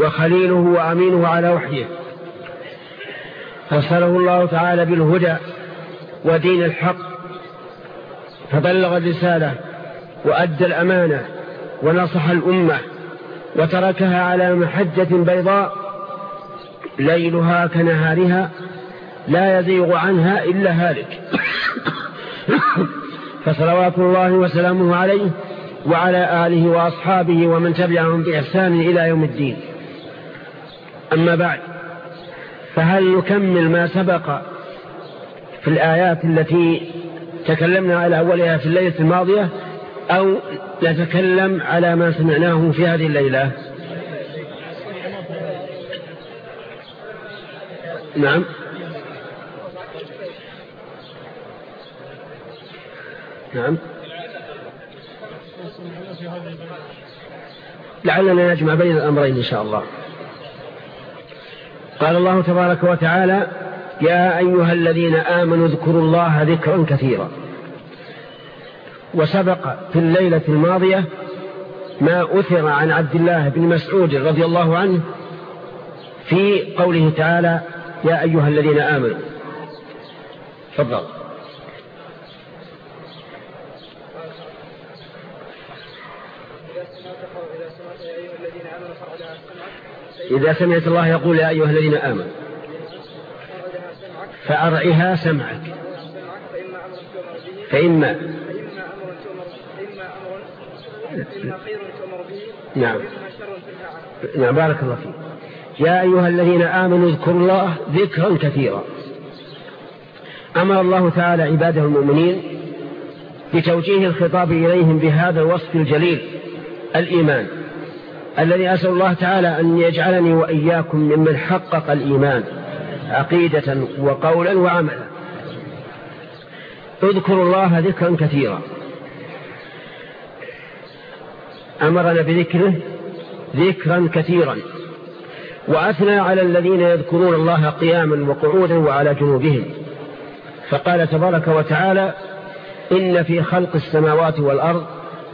وخليله وأمينه على وحيه. أرسله الله تعالى بالهدى ودين الحق فبلغ الرسالة وأدى الأمانة ونصح الأمة وتركها على محجة بيضاء ليلها كنهارها لا يزيغ عنها إلا هالك. فصلوات الله وسلامه عليه وعلى آله وأصحابه ومن تبعهم بإحسان إلى يوم الدين. أما بعد فهل نكمل ما سبق في الآيات التي تكلمنا على أولها في الليلة الماضية أو نتكلم على ما سمعناه في هذه الليلة؟ نعم. نعم. لعلنا نجمع بين الأمرين إن شاء الله. قال الله تبارك وتعالى يا أيها الذين آمنوا اذكروا الله ذكرا كثيرا. وسبق في الليلة الماضية ما أثر عن عبد الله بن مسعود رضي الله عنه في قوله تعالى يا أيها الذين آمنوا. تفضل. إذا سمعت الله يقول يا أيها الذين آمنوا فأرعها سمعك. فإما نعم. نعم بارك الله فيك. يا أيها الذين آمنوا اذكروا الله ذكرا كثيرا. أمر الله تعالى عباده المؤمنين بتوجيه الخطاب إليهم بهذا الوصف الجليل الإيمان. الذي أسأل الله تعالى أن يجعلني وإياكم ممن حقق الإيمان عقيدة وقولا وعملا. اذكروا الله ذكرا كثيرا. أمرنا بذكره ذكرا كثيرا. وأثنى على الذين يذكرون الله قياما وقعودا وعلى جنوبهم. فقال تبارك وتعالى إن في خلق السماوات والأرض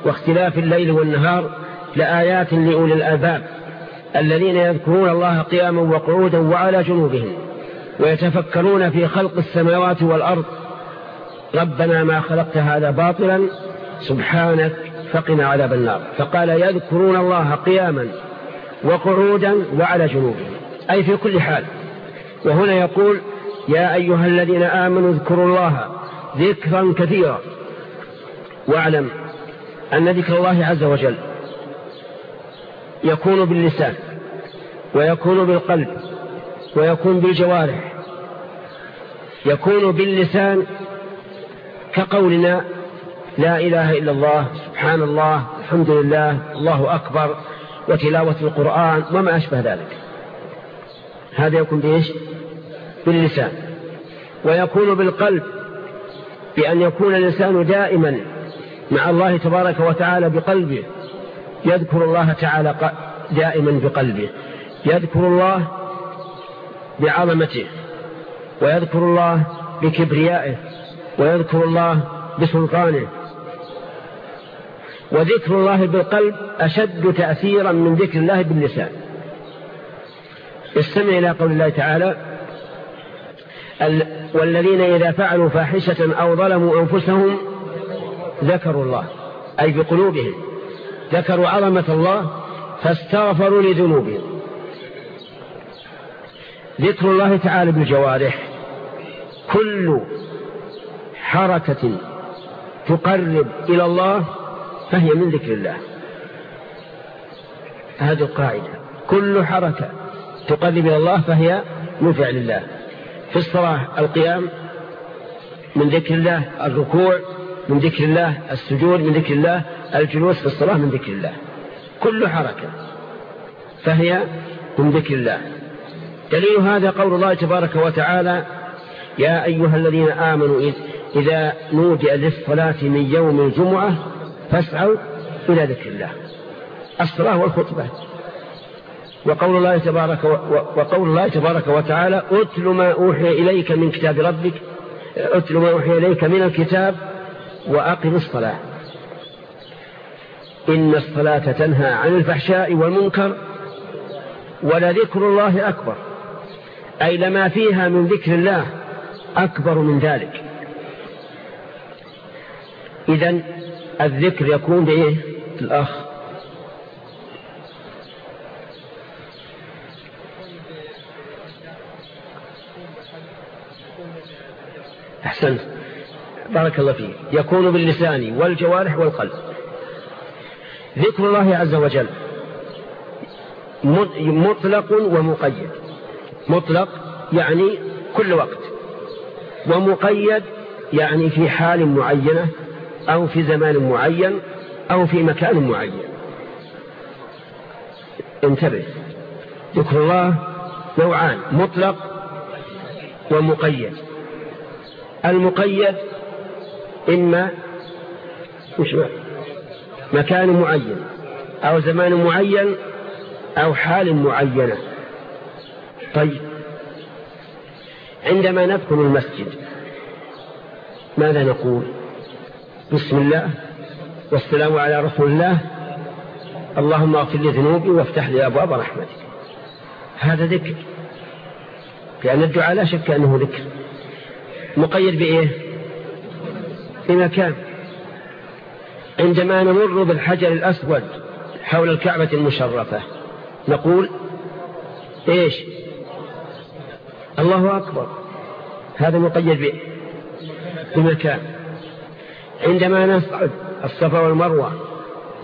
واختلاف الليل والنهار لآيات لأولي الألباب الذين يذكرون الله قياما وقعودا وعلى جنوبهم ويتفكرون في خلق السماوات والأرض. ربنا ما خلقت هذا باطلا سبحانك فقنا عذاب النار. فقال يذكرون الله قياما وقعودا وعلى جنوبهم. أي في كل حال وهنا يقول يا أيها الذين آمنوا اذكروا الله ذكرا كثيرا. واعلم أن ذكر الله عز وجل يكون باللسان ويكون بالقلب ويكون بالجوارح يكون باللسان كقولنا لا إله إلا الله سبحان الله الحمد لله الله أكبر وتلاوة القرآن وما أشبه ذلك. هذا يكون بإيش؟ باللسان. ويكون بالقلب بأن يكون الإنسان دائما مع الله تبارك وتعالى بقلبه. يذكر الله تعالى دائما بقلبه. يذكر الله بعظمته ويذكر الله بكبريائه ويذكر الله بسلطانه. وذكر الله بالقلب أشد تأثيرا من ذكر الله باللسان. استمع إلى قول الله تعالى والذين إذا فعلوا فاحشة أو ظلموا أنفسهم ذكروا الله. أي بقلوبهم. ذكروا عظمة الله فاستغفروا لذنوبهم. ذكر الله تعالى بالجوارح كل حركة تقرب إلى الله فهي من ذكر الله. هذه القاعدة. كل حركة تقرب إلى الله فهي من فعل الله. في الصلاة القيام من ذكر الله الركوع من ذكر الله السجود من ذكر الله الجلوس في الصلاة من ذكر الله. كل حركة فهي من ذكر الله. دليل هذا قول الله تبارك وتعالى يا أيها الذين آمنوا إذا نودي للصلاة من يوم الجمعة فاسعوا إلى ذكر الله. الصلاة والخطبة. وقول الله تبارك وقول الله تبارك وتعالى اتل ما أوحي إليك من كتاب ربك اتل ما أوحي إليك من الكتاب وأقم الصلاة. إن الصلاة تنهى عن الفحشاء والمنكر ولذكر الله أكبر. أي لما فيها من ذكر الله أكبر من ذلك. إذا الذكر يكون بإيه؟ الأخ. أحسنت. بارك الله فيك. يكون باللسان والجوارح والقلب. ذكر الله عز وجل. مطلق ومقيد. مطلق يعني كل وقت. ومقيد يعني في حال معينة أو في زمان معين أو في مكان معين. انتبه. ذكر الله نوعان مطلق ومقيد. المقيد إما مكان معين أو زمان معين أو حال معينة. طيب. عندما ندخل المسجد ماذا نقول؟ بسم الله والسلام على رسول الله. اللهم اغفر لي ذنوبي وافتح لي أبواب رحمتك. هذا ذكر. لأن الدعاء لا شك أنه ذكر. مقيد بإيه؟ بمكان عندما نمر بالحجر الأسود حول الكعبة المشرفة. نقول إيش؟ الله أكبر. هذا مقيد بمكان. عندما نصعد الصفا والمروة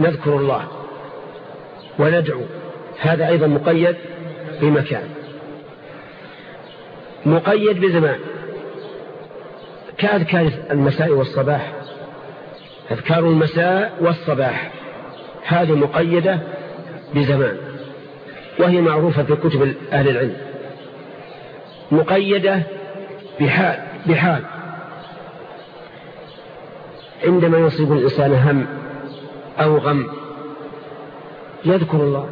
نذكر الله وندعو. هذا أيضا مقيد بمكان. مقيد بزمان. كأذكار المساء والصباح. أذكار المساء والصباح. هذه مقيدة بزمان وهي معروفة في كتب أهل العلم. مقيدة بحال, بحال. عندما يصيب الإنسان هم أو غم يذكر الله.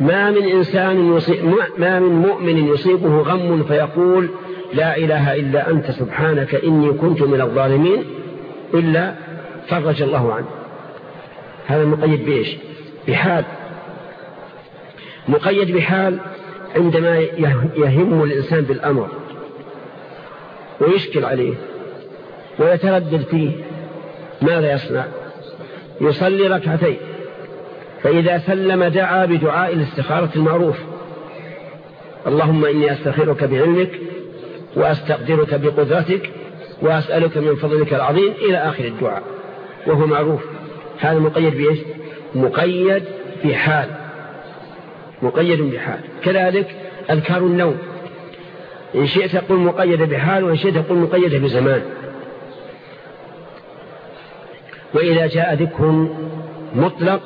ما من إنسان يصيب ما من مؤمن يصيبه غم فيقول لا إله إلا أنت سبحانك إني كنت من الظالمين إلا فرج الله عنه. هذا مقيد بإيش؟ بحال. مقيد بحال عندما يهم الإنسان بالأمر ويشكل عليه ويتردد فيه ماذا يصنع؟ يصلي ركعتين. فإذا سلم دعا بدعاء الاستخارة المعروف. اللهم إني أستخيرك بعلمك وأستقدرك بقدرتك وأسألك من فضلك العظيم إلى آخر الدعاء. وهو معروف. هذا مقيد بإيش؟ مقيد بحال. مقيد بحال. كذلك أذكار النوم. إن شئت قل مقيد بحال وإن شئت قل مقيد بزمان. وإذا جاء ذكر مطلق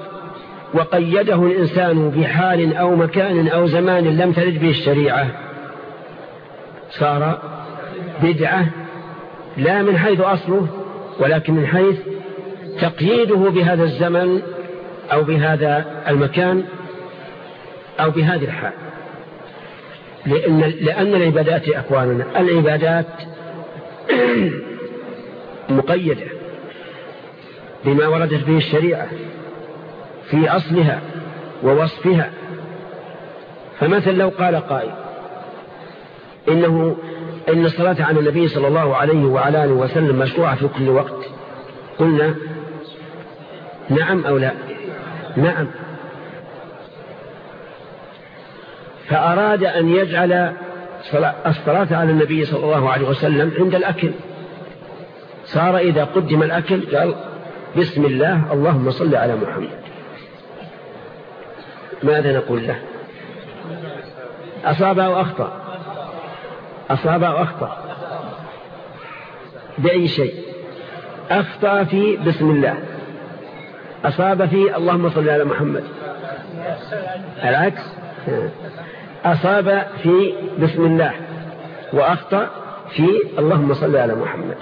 وقيده الإنسان بحال أو مكان أو زمان لم ترد به الشريعة صار بدعة لا من حيث أصله ولكن من حيث تقييده بهذا الزمن أو بهذا المكان أو بهذه الحال. لأن, لأن العبادات أكواننا العبادات مقيدة بما وردت به الشريعة في أصلها ووصفها. فمثل لو قال قائل إنه إن الصلاة على النبي صلى الله عليه وعلى آله وسلم مشروعة في كل وقت. قلنا نعم أو لا؟ نعم. فأراد أن يجعل الصلاة على النبي صلى الله عليه وسلم عند الأكل. صار إذا قدم الأكل قال بسم الله اللهم صل على محمد. ماذا نقول له؟ أصاب أو أخطأ؟ أصاب أو أخطأ. بأي شيء. أخطأ في بسم الله. أصاب في اللهم صل على محمد. العكس. أصاب في بسم الله. وأخطأ في اللهم صل على محمد.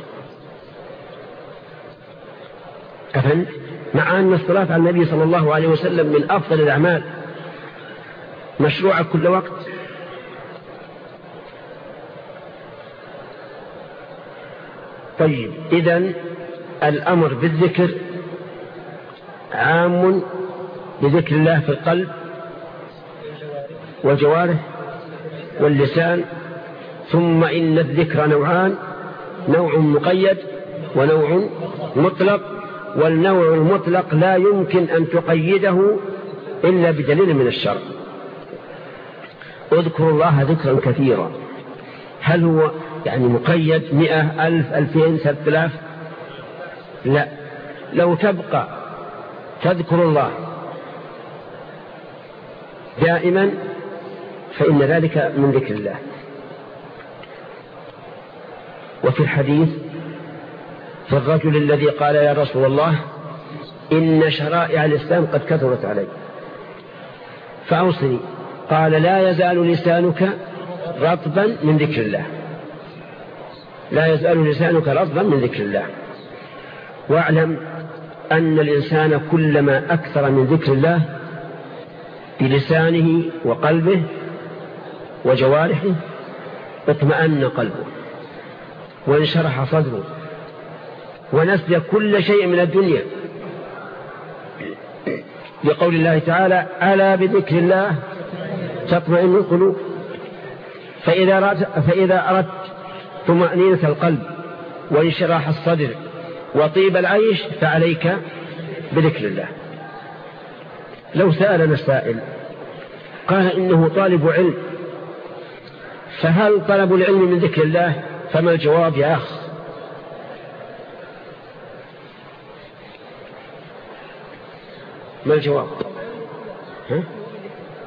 أفهمت؟ مع أن الصلاة على النبي صلى الله عليه وسلم من أفضل الأعمال. مشروعة كل وقت. طيب إذن الأمر بالذكر عام بذكر الله في القلب والجوارح واللسان ثم إن الذكر نوعان نوع مقيد ونوع مطلق والنوع المطلق لا يمكن أن تقيده إلا بدليل من الشرع. اذكروا الله ذكرا كثيرا. هل هو يعني مقيد مئة ألف ألفين ثلاث آلاف؟ لا. لو تبقى تذكر الله دائما فإن ذلك من ذكر الله. وفي الحديث في الرجل الذي قال يا رسول الله إن شرائع الإسلام قد كثرت علي. فأوصني. قال لا يزال لسانك رطبا من ذكر الله. لا يزال لسانك رطبا من ذكر الله. واعلم أن الإنسان كلما أكثر من ذكر الله بلسانه وقلبه وجوارحه اطمأن قلبه وانشرح صدره ونسي كل شيء من الدنيا. لقول الله تعالى ألا بذكر الله تطمئن القلوب. فإذا فإذا أردت طمأنينة القلب وانشراح الصدر وطيب العيش فعليك بذكر الله. لو سألنا السائل قال إنه طالب علم فهل طلب العلم من ذكر الله؟ فما الجواب يا أخ؟ ما الجواب؟ ها؟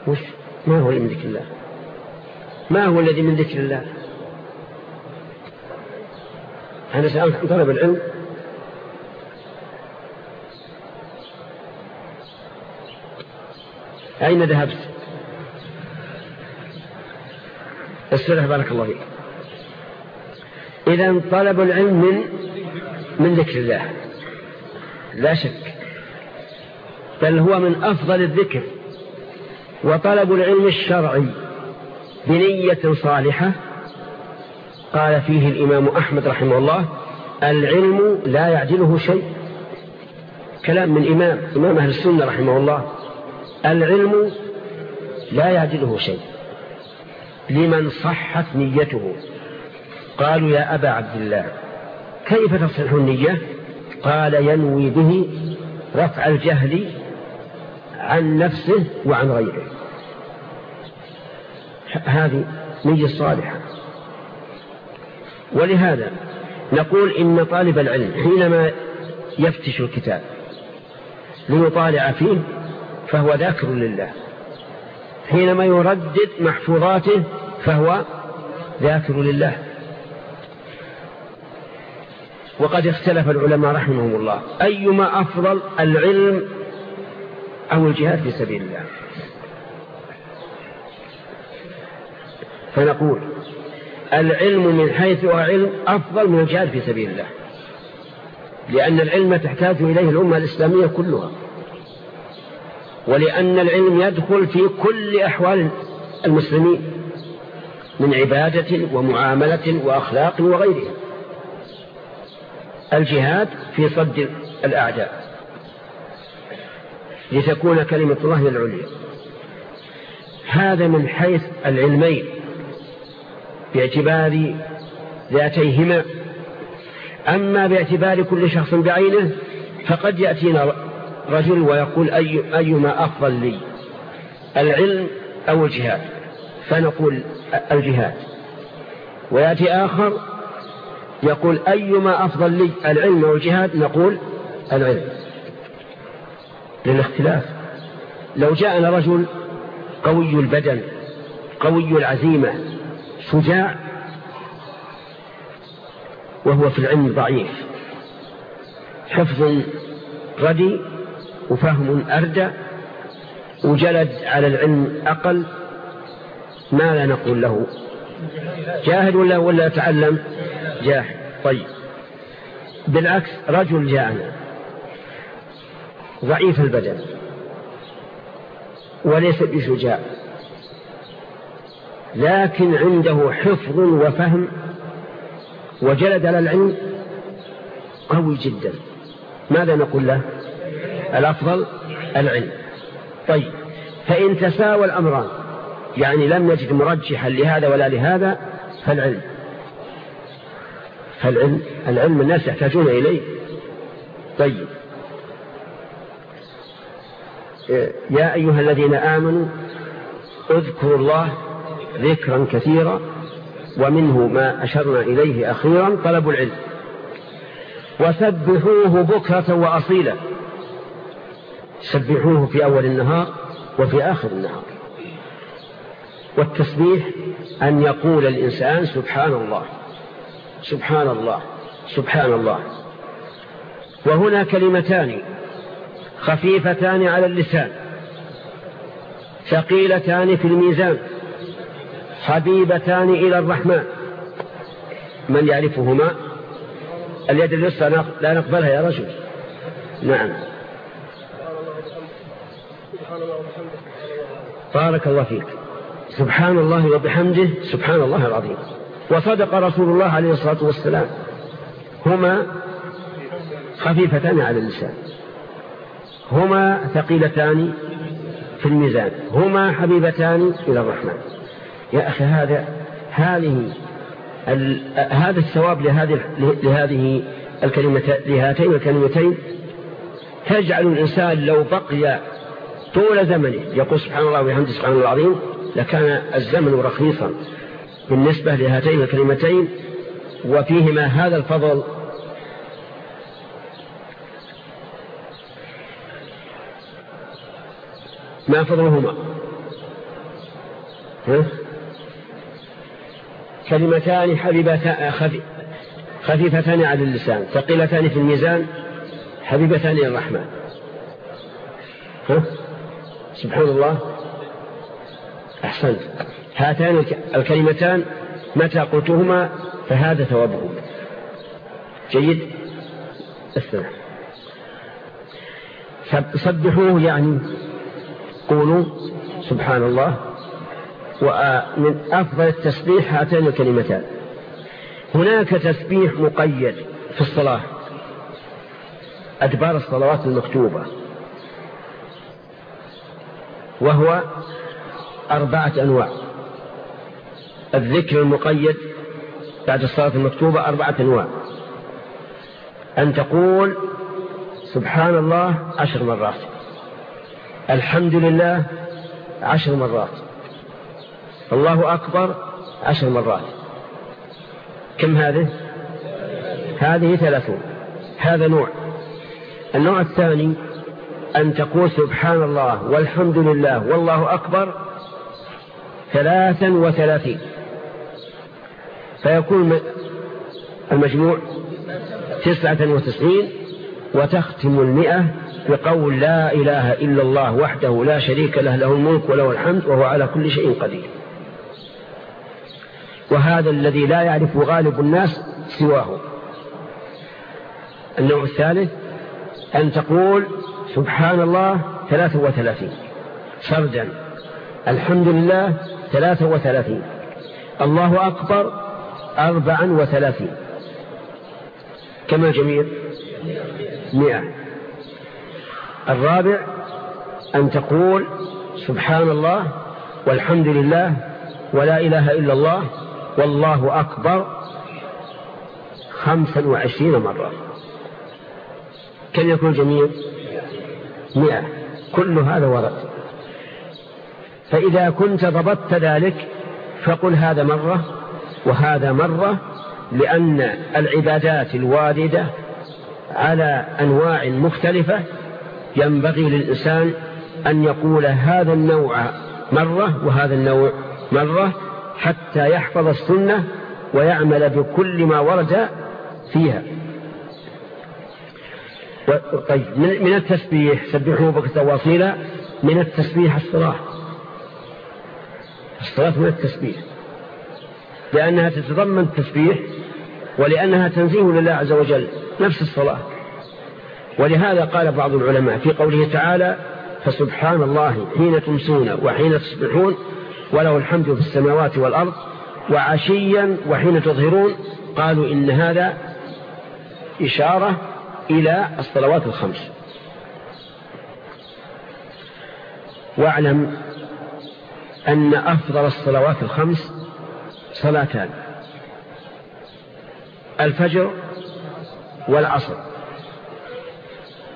وش؟ ما هو من ذكر الله؟ ما هو الذي من ذكر الله؟ أنا سألت عن طلب العلم. أين ذهبت؟ السلح بارك الله فيك. إذا طلب العلم من من ذكر الله. لا شك. بل هو من أفضل الذكر. وطلب العلم الشرعي بنية صالحة قال فيه الإمام أحمد رحمه الله العلم لا يعدله شيء. كلام من إمام إمام أهل السنة رحمه الله. العلم لا يعدله شيء. لمن صحت نيته. قالوا يا أبا عبد الله كيف تصح النية؟ قال ينوي به رفع الجهل عن نفسه وعن غيره. هذه نية صالحة. ولهذا نقول إن طالب العلم حينما يفتش الكتاب ليطالع فيه فهو ذاكر لله. حينما يردد محفوظاته فهو ذاكر لله. وقد اختلف العلماء رحمهم الله. أيما أفضل العلم أو الجهاد في سبيل الله؟ فنقول العلم من حيث علم أفضل من الجهاد في سبيل الله. لأن العلم تحتاج إليه الأمة الإسلامية كلها. ولأن العلم يدخل في كل أحوال المسلمين من عبادة ومعاملة وأخلاق وغيرها. الجهاد في صد الأعداء. لتكون كلمة الله العليا. هذا من حيث العلمين. باعتبار ذاتيهما. أما باعتبار كل شخص بعينه فقد يأتينا رجل ويقول أي أيما أفضل لي العلم أو الجهاد؟ فنقول الجهاد. ويأتي آخر يقول أيما أفضل لي العلم أو الجهاد؟ نقول العلم. للاختلاف. لو جاءنا رجل قوي البدن قوي العزيمة شجاع وهو في العلم ضعيف. حفظ ردي وفهم أردى وجلد على العلم أقل ما لا نقول له. جاهد ولا ولا تعلم؟ جاهد. طيب. بالعكس رجل جاءنا ضعيف البدن. وليس بشجاع. لكن عنده حفظ وفهم وجلد على العلم قوي جدا. ماذا نقول له؟ الأفضل العلم. طيب فإن تساوى الأمران يعني لم نجد مرجحا لهذا ولا لهذا فالعلم. فالعلم العلم الناس يحتاجون إليه. طيب. يا أيها الذين آمنوا اذكروا الله ذكرا كثيرا ومنه ما أشرنا إليه أخيرا طلب العلم. وسبحوه بكرة وأصيلا. سبحوه في أول النهار وفي آخر النهار. والتسبيح أن يقول الإنسان سبحان الله سبحان الله سبحان الله. وهنا كلمتان خفيفتان على اللسان ثقيلتان في الميزان. حبيبتان إلى الرحمن. من يعرفهما؟ اليد اليسرى لا نقبلها يا رجل. نعم. بارك الله فيك. سبحان الله وبحمده سبحان الله العظيم. وصدق رسول الله عليه الصلاة والسلام. هما خفيفتان على اللسان. هما ثقيلتان في الميزان. هما حبيبتان إلى الرحمن. يا أخي هذا هذه هذا الثواب لهذه لهذه الكلمة لهاتين الكلمتين تجعل الإنسان لو بقي طول زمنه يقول سبحان الله وبحمده سبحان الله العظيم لكان الزمن رخيصا. بالنسبة لهاتين الكلمتين وفيهما هذا الفضل. ما فضلهما؟ كلمتان خفيفتان على اللسان ثقيلتان في الميزان حبيبتان إلى الرحمن. ها؟ سبحان الله. أحسنت. هاتان الكلمتان متى قلتهما فهذا ثوابه جيد؟ السلام سبحوه يعني قولوا سبحان الله. ومن أفضل التسبيح هاتان الكلمتان. هناك تسبيح مقيد في الصلاة. أدبار الصلوات المكتوبة. وهو أربعة أنواع. الذكر المقيد بعد الصلاة المكتوبة أربعة أنواع. أن تقول سبحان الله عشر مرات. الحمد لله عشر مرات. الله أكبر عشر مرات. كم هذه؟ هذه ثلاثون. هذا نوع. النوع الثاني أن تقول سبحان الله والحمد لله والله أكبر ثلاثا وثلاثين. فيكون المجموع تسعة وتسعين وتختم المئة بقول لا إله إلا الله وحده لا شريك له له الملك وله الحمد وهو على كل شيء قدير. وهذا الذي لا يعرف غالب الناس سواه. النوع الثالث أن تقول سبحان الله ثلاثة وثلاثين. سردا الحمد لله ثلاثة وثلاثين. الله أكبر أربعا وثلاثين. كما جميل مئة. الرابع أن تقول سبحان الله والحمد لله ولا إله إلا الله والله أكبر خمسا وعشرين مرة. كم يكون جميل مئة. كل هذا ورد. فإذا كنت ضبطت ذلك فقل هذا مرة وهذا مرة لأن العبادات الواردة على أنواع مختلفة. ينبغي للإنسان أن يقول هذا النوع مرة وهذا النوع مرة حتى يحفظ السنة ويعمل بكل ما ورد فيها. طيب من التسبيح سبحوا بك تواصيلا من التسبيح الصلاة. الصلاة من التسبيح. لأنها تتضمن التسبيح ولأنها تنزيه لله عز وجل نفس الصلاة. ولهذا قال بعض العلماء في قوله تعالى فسبحان الله حين تمسون وحين تصبحون وله الحمد في السماوات والأرض وعشيا وحين تظهرون قالوا إن هذا إشارة إلى الصلوات الخمس. واعلم أن أفضل الصلوات الخمس صلاتان الفجر والعصر.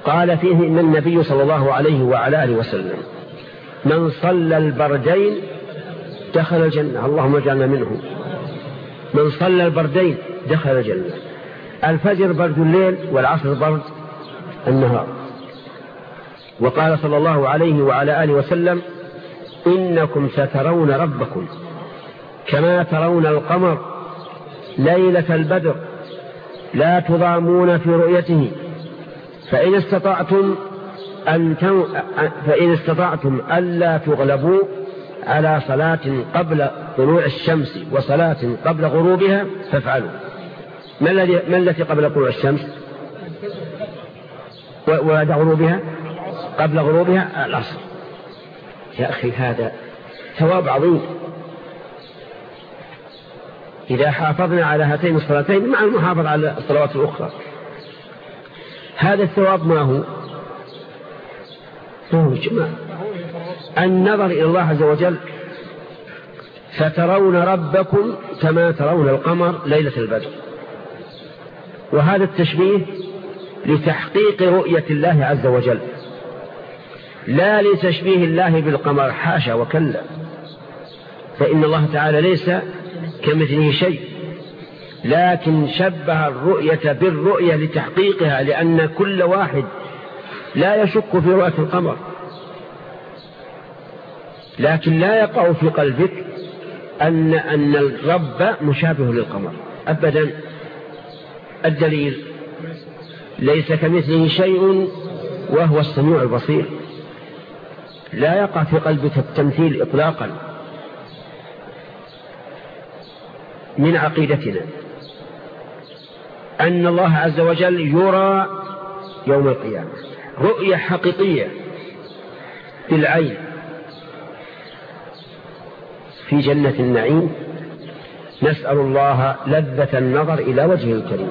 قال فيه إن النبي صلى الله عليه وعلى آله وسلم من صلى البردين دخل الجنة. اللهم اجعلنا منه. من صلى البردين دخل الجنة. الفجر برد الليل والعصر برد النهار. وقال صلى الله عليه وعلى آله وسلم إنكم سترون ربكم كما ترون القمر ليلة البدر لا تضامون في رؤيته. فإن استطعتم أن فإن استطعتم ألا تغلبوا على صلاة قبل طلوع الشمس وصلاة قبل غروبها فافعلوا. ما الذي ما التي قبل طلوع الشمس؟ وبعد غروبها؟ قبل غروبها العصر. يا أخي هذا ثواب عظيم. إذا حافظنا على هاتين الصلاتين مع المحافظة على الصلوات الأخرى. هذا الثواب ما هو؟ هو جماعة؟ النظر إلى الله عز وجل سترون ربكم كما ترون القمر ليلة البدر. وهذا التشبيه لتحقيق رؤية الله عز وجل لا لتشبيه الله بالقمر حاشا وكلا. فإن الله تعالى ليس كمثله شيء لكن شبه الرؤية بالرؤية لتحقيقها لأن كل واحد لا يشك في رؤية القمر. لكن لا يقع في قلبك أن, أن الرب مشابه للقمر. أبدا. الدليل. ليس كمثله شيء وهو السميع البصير. لا يقع في قلبك التمثيل إطلاقا من عقيدتنا أن الله عز وجل يرى يوم القيامة. رؤية حقيقية بالعين في جنة النعيم نسأل الله لذة النظر إلى وجهه الكريم.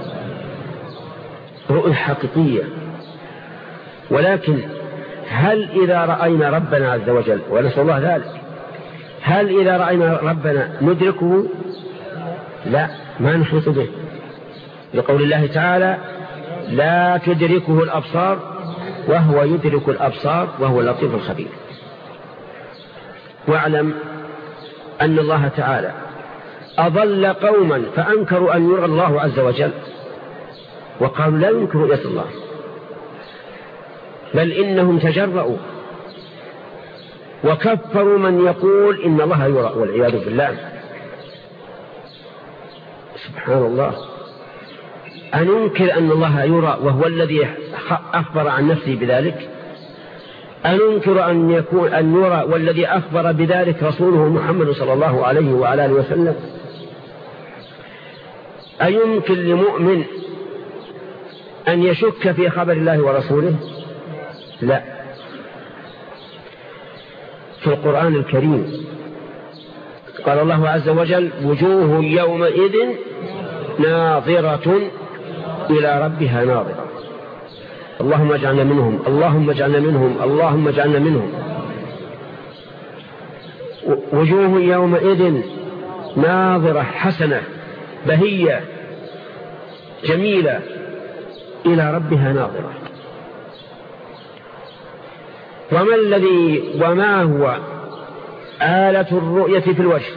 رؤية حقيقية. ولكن هل إذا رأينا ربنا عز وجل ونسأل الله ذلك هل إذا رأينا ربنا ندركه؟ لا ما نحيط به. لقول الله تعالى لا تدركه الأبصار وهو يدرك الأبصار وهو اللطيف الخبير واعلم أن الله تعالى أضل قوما فأنكروا أن يرى الله عز وجل وقالوا لا ينكر رؤية الله بل إنهم تجرؤوا وكفروا من يقول إن الله يرى والعياذ بالله. سبحان الله. أننكر أن الله يرى وهو الذي أخبر عن نفسه بذلك؟ أننكر أن يكون أن يرى والذي أخبر بذلك رسوله محمد صلى الله عليه وعلى آله وسلم. أيمكن لمؤمن أن يشك في خبر الله ورسوله؟ لا. في القرآن الكريم قال الله عز وجل وجوه يومئذ ناظرة إلى ربها ناظرة. اللهم اجعلنا منهم اللهم اجعلنا منهم اللهم اجعلنا منهم. وجوه يومئذ ناظرة حسنة بهية جميلة إلى ربها ناظرة. وما الذي وما هو آلة الرؤية في الوجه؟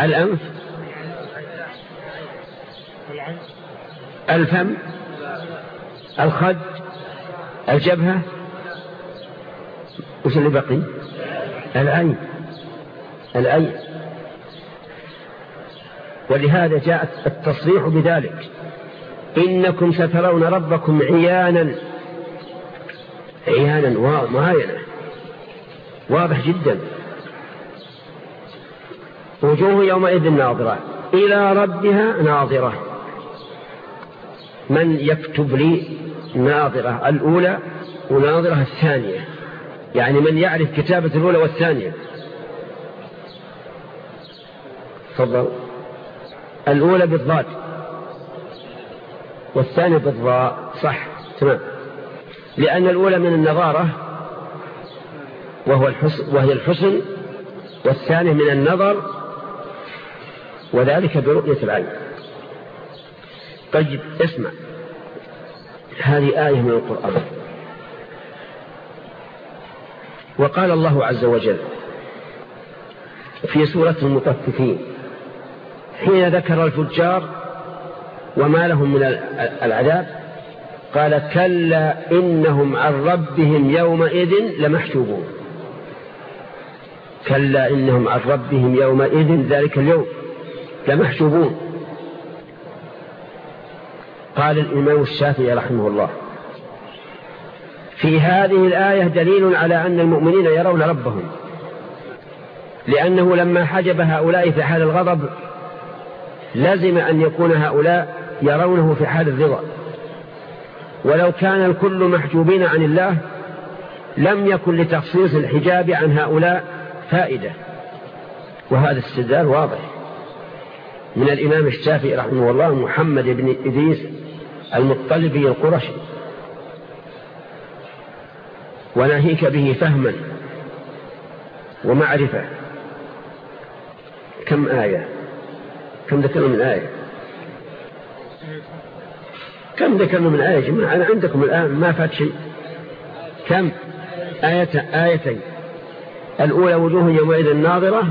الأنف. الفم. الخد الجبهة وش اللي بقي؟ العين. العين. ولهذا جاء التصريح بذلك. إنكم سترون ربكم عيانا. عيانا معاينة. واضح جدا. وجوه يومئذ ناظرة. إلى ربها ناظرة. من يكتب لي ناظرة الأولى وناظرة الثانية. يعني من يعرف كتابة الأولى والثانية. تفضل. الأولى بالضاد. والثانية بالضاء. صح. تمام. لأن الأولى من النظارة وهو الحسن وهي الحسن والثانية من النظر وذلك برؤية العين. طيب اسمع. هذه آية من القرآن. وقال الله عز وجل في سورة المطففين حين ذكر الفجار وما لهم من العذاب قال كلا إنهم عن ربهم يومئذ لمحجوبون. كلا إنهم عن ربهم يومئذ ذلك اليوم لمحجوبون. قال الإمام الشافعي رحمه الله. في هذه الآية دليل على أن المؤمنين يرون ربهم. لأنه لما حجب هؤلاء في حال الغضب لازم أن يكون هؤلاء يرونه في حال الرضا. ولو كان الكل محجوبين عن الله لم يكن لتخصيص الحجاب عن هؤلاء فائدة. وهذا استدلال واضح. من الإمام الشافعي رحمه الله محمد بن إدريس المطلبي القرشي وناهيك به فهما ومعرفة. كم آية؟ كم ذكرنا من آية؟ كم ذكرنا من آية جماعة؟ أنا عندكم الآن ما فات شيء. كم؟ آية آيتين. الأولى وجوه يومئذ ناظرة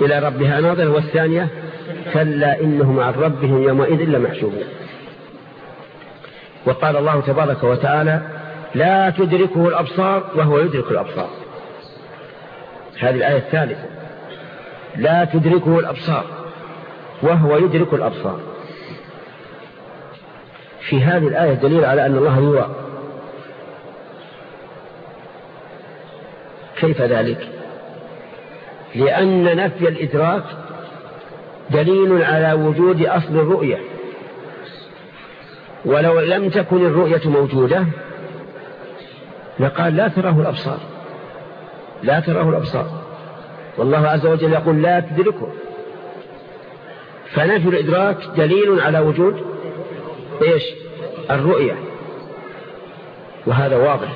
إلى ربها ناظرة والثانية كلا إنهم عن ربهم يومئذ لمحشوبون وقال الله تبارك وتعالى لا تدركه الأبصار وهو يدرك الأبصار. هذه الآية الثالثة. لا تدركه الأبصار وهو يدرك الأبصار. في هذه الآية دليل على أن الله يرى كيف ذلك؟ لأن نفي الإدراك دليل على وجود أصل الرؤية. ولو لم تكن الرؤية موجودة لقال لا تراه الأبصار. لا تراه الأبصار. والله عز وجل يقول لا تدركه. فنفي الإدراك دليل على وجود إيش؟ الرؤية. وهذا واضح.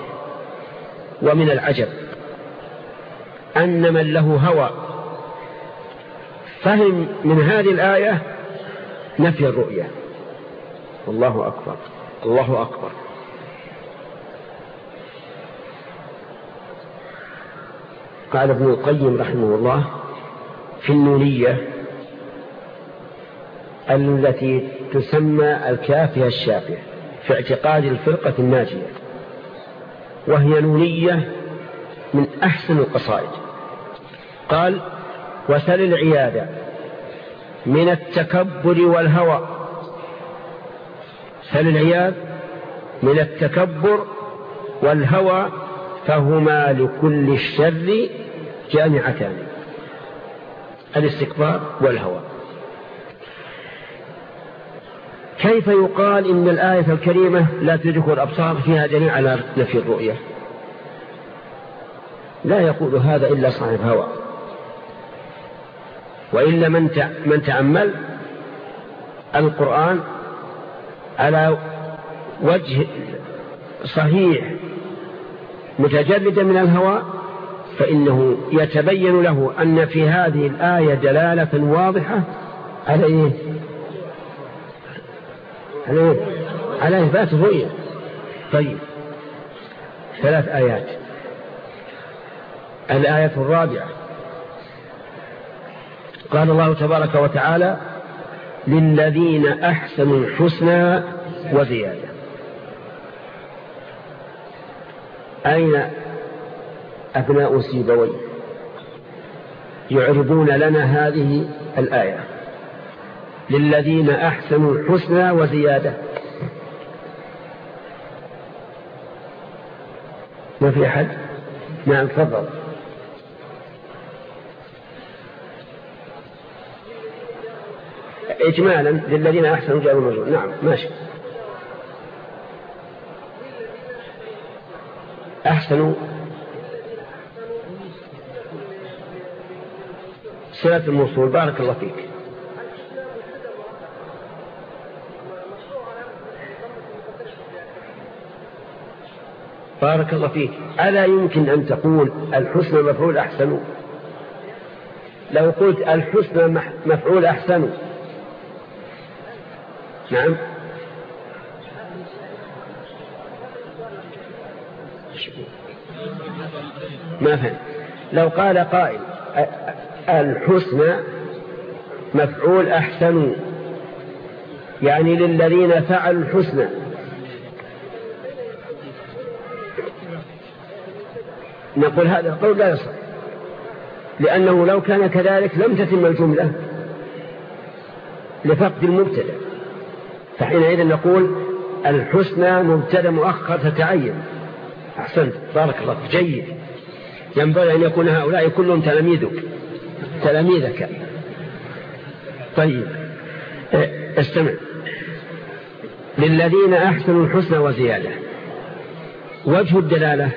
ومن العجب أن من له هوى فهم من هذه الآية نفي الرؤية. الله أكبر. الله أكبر. قال ابن القيم رحمه الله في النونية التي تسمى الكافية الشافية في اعتقاد الفرقة الناجية. وهي نونية من أحسن القصائد. قال وسل العيادة من التكبر والهوى سل العياد من التكبر والهوى فهما لكل الشر جامعتان الاستكبار والهوى. كيف يقال إن الآية الكريمة لا تدرك الأبصار؟ فيها دليل على نفي الرؤية. لا يقول هذا إلا صاحب هوى. وإلا من من تأمل القرآن على وجه صحيح متجردا من الهوى فإنه يتبين له أن في هذه الآية دلالة واضحة على إيه؟ على إيه؟ على إثبات الرؤية. طيب ثلاث آيات. الآية الرابعة. قال الله تبارك وتعالى للذين أحسنوا الحسنى وزيادة. أين أبناء سيبوي يعرضون لنا هذه الآية. للذين أحسنوا الحسنى وزيادة. ما في أحد؟ نعم تفضل. إجمالا للذين أحسنوا جاءوا المرجون نعم ماشي. أحسنوا. صلة الموصول بارك الله فيك. بارك الله فيك. ألا يمكن أن تقول الحسن مفعول أحسن؟ لو قلت الحسن مفعول أحسن نعم. ما فهم. لو قال قائل الحسنى مفعول أحسن. يعني للذين فعلوا الحسنى. نقول هذا القول لا يصح. لأنه لو كان كذلك لم تتم الجملة لفقد المبتدأ. فحينئذ نقول الحسنى مبتدا مؤخر تتعين. أحسنت. بارك الله جيد. ينبغي أن يكون هؤلاء كلهم تلاميذك. تلاميذك. طيب. استمع. للذين أحسنوا الحسنى وزيادة. وجه الدلالة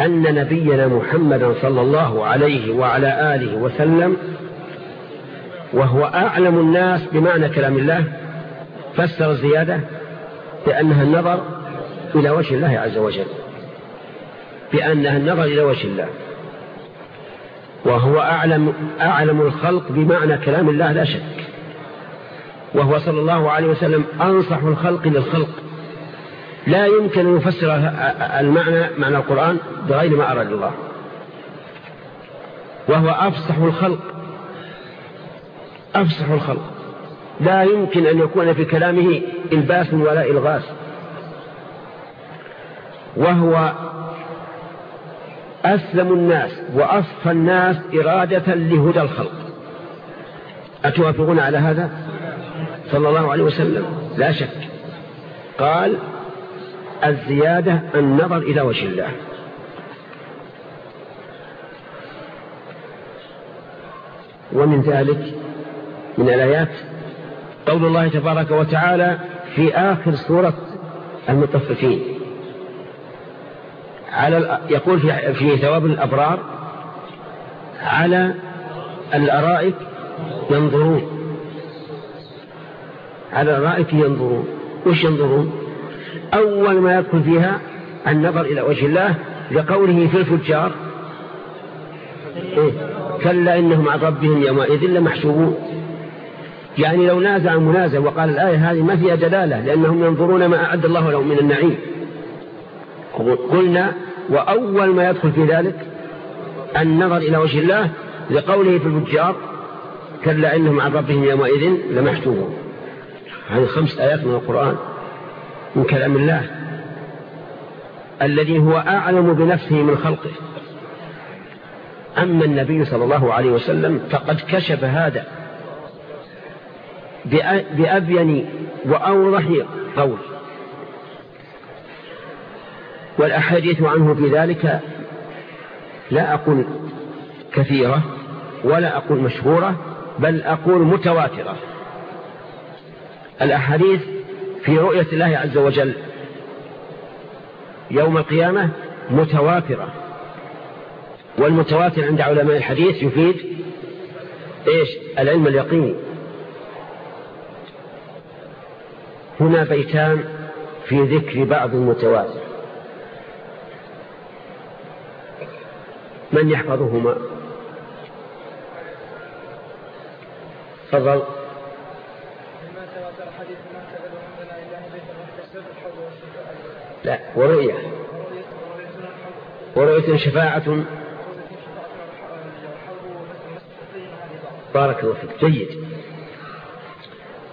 أن نبينا محمدا صلى الله عليه وعلى آله وسلم وهو أعلم الناس بمعنى كلام الله فسر الزيادة بأنها النظر إلى وجه الله عز وجل. بأنها النظر إلى وجه الله. وهو أعلم, أعلم الخلق بمعنى كلام الله لا شك. وهو صلى الله عليه وسلم أنصح الخلق للخلق. لا يمكن أن يفسر المعنى معنى القرآن بغير ما أراد الله. وهو أفصح الخلق. أفصح الخلق. لا يمكن أن يكون في كلامه إلباس ولا إلغاس. وهو أسلم الناس وأصفى الناس إرادة لهدى الخلق. أتوافقون على هذا؟ صلى الله عليه وسلم. لا شك. قال الزيادة النظر إلى وجه الله. ومن ذلك من الآيات قول الله تبارك وتعالى في آخر سورة المطففين. على يقول في في ثواب الأبرار على الأرائك ينظرون. على الأرائك ينظرون. وش ينظرون؟ أول ما يدخل فيها النظر إلى وجه الله لقوله في الفجار إيه؟ كلا إنهم عن ربهم يومئذ لمحشوبون يعني لو نازع منازع وقال الآية هذه ما فيها دلالة لأنهم ينظرون ما أعد الله لهم من النعيم. قلنا وأول ما يدخل في ذلك النظر إلى وجه الله لقوله في الفجار كلا إنهم عن ربهم يومئذ لمحجوبون. هذه خمس آيات من القرآن من كلام الله الذي هو أعلم بنفسه من خلقه. أما النبي صلى الله عليه وسلم فقد كشف هذا بأبين وأوضح قول والأحاديث عنه في ذلك لا أقول كثيرة ولا أقول مشهورة بل أقول متواترة. الأحاديث في رؤية الله عز وجل يوم القيامة متواترة. والمتواتر عند علماء الحديث يفيد إيش؟ العلم اليقيني. هنا بيتان في ذكر بعض المتواتر. من يحفظهما؟ تفضل. لا ورؤية. ورؤية شفاعة. بارك الله فيك. جيد.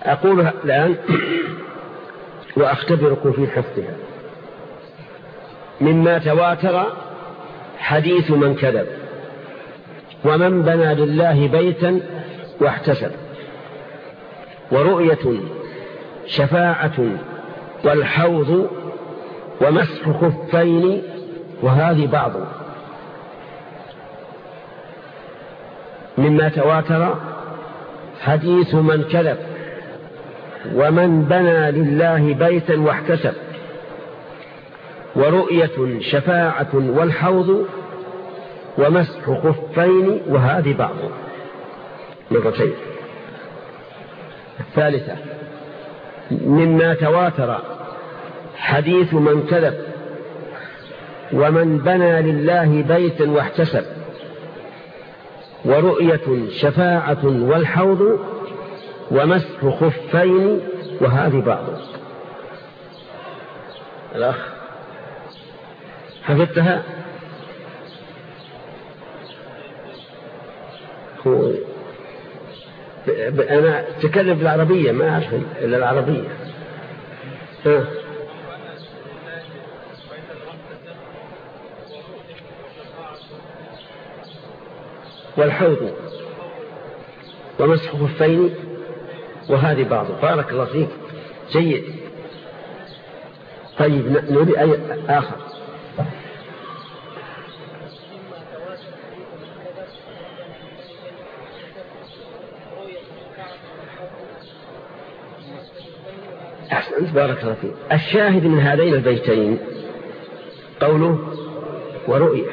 أقول الآن وأختبركم في حفظها. مما تواتر حديث من كذب. ومن بنى لله بيتا واحتسب. ورؤية شفاعة والحوض ومسح خفين وهذه بعض. مما تواتر حديث من كذب. ومن بنى لله بيتا واحتسب. ورؤية شفاعة والحوض ومسح خفين وهذه بعض. مرتين. الثالثة. مما تواتر حديث من كذب ومن بنى لله بيتا واحتسب. ورؤية شفاعة والحوض ومسح خفين وهذه بعض. الأخ حفظتها؟ هو أنا أتكلم بالعربية ما أعرف إلا العربية. ها. والحوض. ومسح خفين وهذه بعض. بارك الله فيك. جيد. طيب نريد أي آخر. أحسنت. بارك الله فيك. الشاهد من هذين البيتين قوله ورؤية.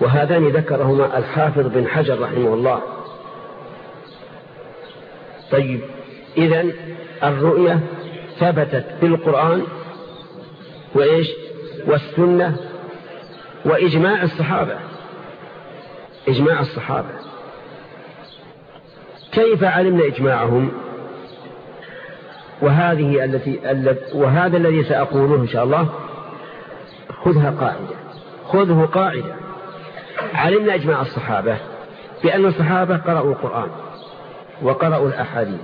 وهذان ذكرهما الحافظ بن حجر رحمه الله. طيب. إذا الرؤية ثبتت بالقرآن وإيش؟ والسنة وإجماع الصحابة. إجماع الصحابة. كيف علمنا إجماعهم؟ وهذه التي وهذا الذي سأقوله إن شاء الله. خذها قاعدة. خذه قاعدة. علمنا إجماع الصحابة بأن الصحابة قرأوا القرآن. وقرأوا الأحاديث.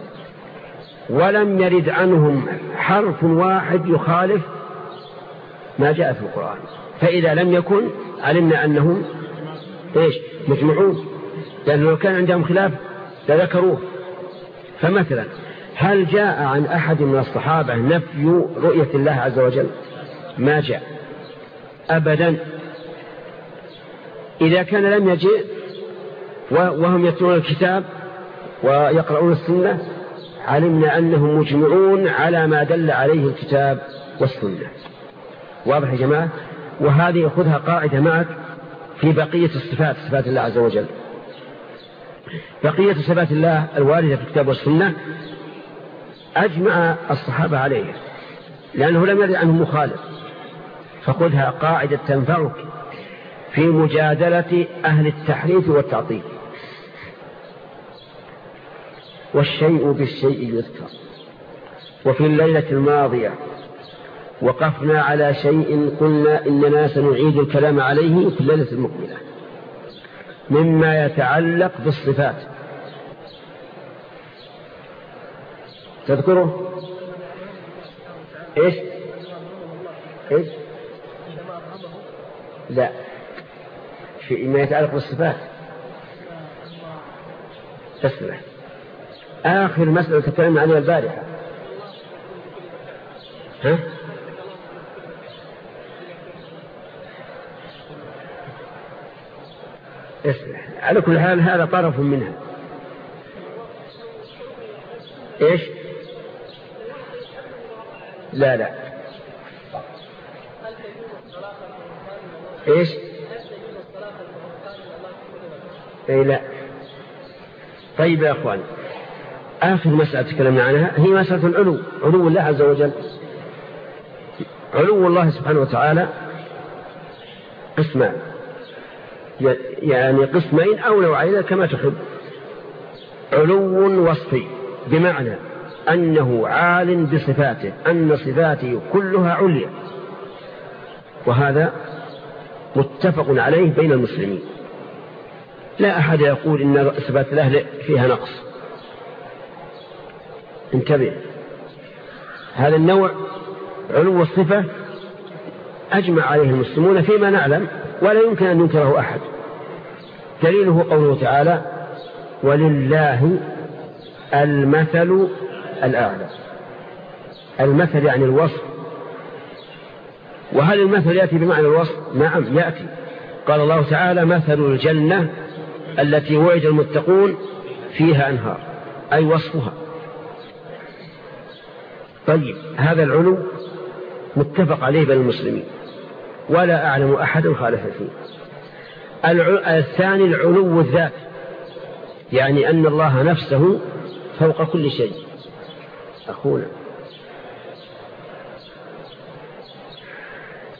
ولم يرد عنهم حرف واحد يخالف ما جاء في القرآن. فإذا لم يكن علمنا أنهم إيش؟ مجمعون لأنه لو كان عندهم خلاف لذكروه. فمثلا هل جاء عن أحد من الصحابة نفي رؤية الله عز وجل؟ ما جاء. أبدا. إذا كان لم يجئ وهم يتلون الكتاب ويقرؤون السنة علمنا أنهم مجمعون على ما دل عليه الكتاب والسنة. واضح يا جماعة؟ وهذه خذها قاعدة معك في بقية الصفات صفات الله عز وجل. بقية صفات الله الواردة في الكتاب والسنة أجمع الصحابة عليه لأنه لم يرد عنهم مخالف. فخذها قاعدة تنفعك في مجادلة أهل التحريف والتعطيل. والشيء بالشيء يذكر. وفي الليلة الماضية وقفنا على شيء قلنا إننا سنعيد الكلام عليه في الليلة المقبلة مما يتعلق بالصفات. تذكره؟ إيش؟ إيش؟ لا. في ما يتعلق بالصفات. تسمع. آخر مسألة تكلمنا عنها البارحة. ها؟ اسمع على كل حال هذا طرف منها. إيش؟ لا لا. إيش؟ إي لا. طيب يا أخوان. آخر مسألة تكلمنا عنها هي مسألة العلو علو الله عز وجل. علو الله سبحانه وتعالى قسمان يعني قسمين أو نوعين كما تحب. علو وصفي بمعنى أنه عال بصفاته أن صفاته كلها عليا. وهذا متفق عليه بين المسلمين. لا أحد يقول إن صفات الله فيها نقص. انتبه. هذا النوع علو الصفة أجمع عليه المسلمون فيما نعلم ولا يمكن أن ينكره أحد. دليله قوله تعالى ولله المثل الأعلى. المثل يعني الوصف. وهل المثل يأتي بمعنى الوصف؟ نعم يأتي. قال الله تعالى مثل الجنة التي وعد المتقون فيها أنهار. أي وصفها. طيب هذا العلو متفق عليه بين المسلمين ولا أعلم أحدا خالف فيه. الثاني العلو الذات يعني أن الله نفسه فوق كل شيء. أخونا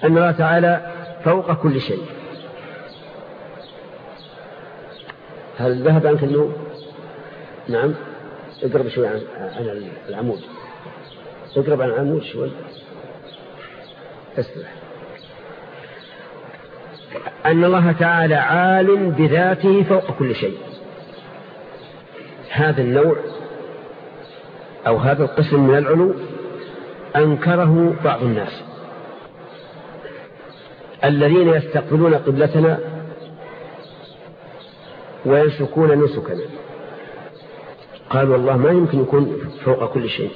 أن الله تعالى فوق كل شيء. هل ذهب عنك النوم؟ نعم اقرب شوي عن, عن العمود. اقرب عن العمود شوي. اسرح أن الله تعالى عال بذاته فوق كل شيء. هذا النوع أو هذا القسم من العلو أنكره بعض الناس. الذين يستقبلون قبلتنا وينسكون نسكنا. قالوا والله ما يمكن يكون فوق كل شيء.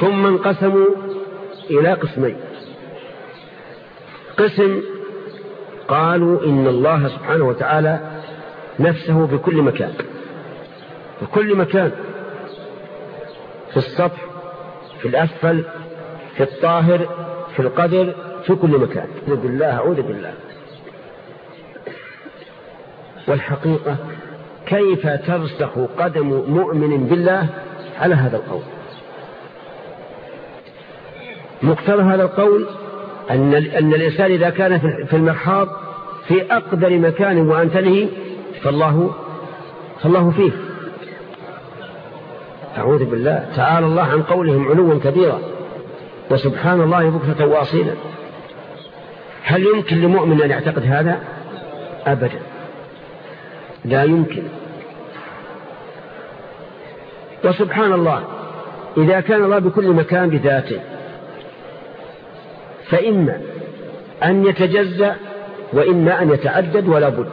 ثم انقسموا إلى قسمين. قسم قالوا إن الله سبحانه وتعالى نفسه بكل مكان بكل مكان في السطح في الأسفل في الطاهر في القدر في كل مكان. أعوذ بالله أعوذ بالله. والحقيقة كيف ترسخ قدم مؤمن بالله على هذا القول؟ مقتضى هذا القول أن, أن الإنسان إذا كان في المرحاض في أقدر مكان وأنتنه فالله, فالله فيه أعوذ بالله. تعالى الله عن قولهم علوا كبيرا. وسبحان الله بكرة واصيلا. هل يمكن لمؤمن أن يعتقد هذا؟ أبدا. لا يمكن. وسبحان الله إذا كان الله بكل مكان بذاته فإما أن يتجزأ وإما أن يتعدد ولا بد.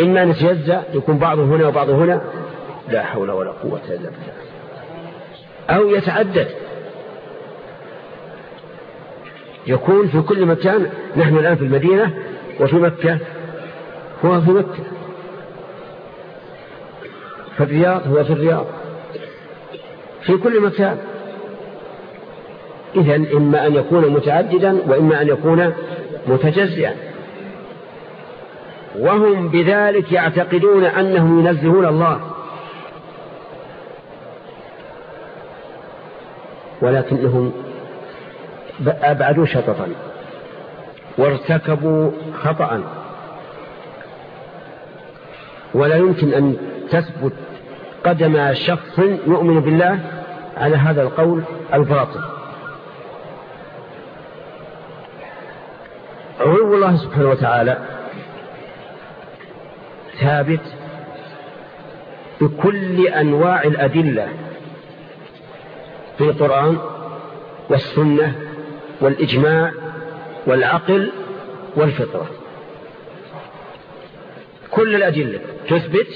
إما أن يتجزأ يكون بعضه هنا وبعضه هنا لا حول ولا قوة إلا بالله. أو يتعدد. يكون في كل مكان نحن الآن في المدينة وفي مكة هو في مكة. في الرياض هو في الرياض. في كل مكان. إذا إما أن يكون متعددا وإما أن يكون متجزئا. وهم بذلك يعتقدون أنهم ينزهون الله. ولكنهم أبعدوا شططا وارتكبوا خطأ ولا يمكن أن تثبت قدم شخص يؤمن بالله على هذا القول الباطل علو الله سبحانه وتعالى ثابت بكل أنواع الأدلة في القرآن والسنة والإجماع والعقل والفطرة. كل الأدلة تثبت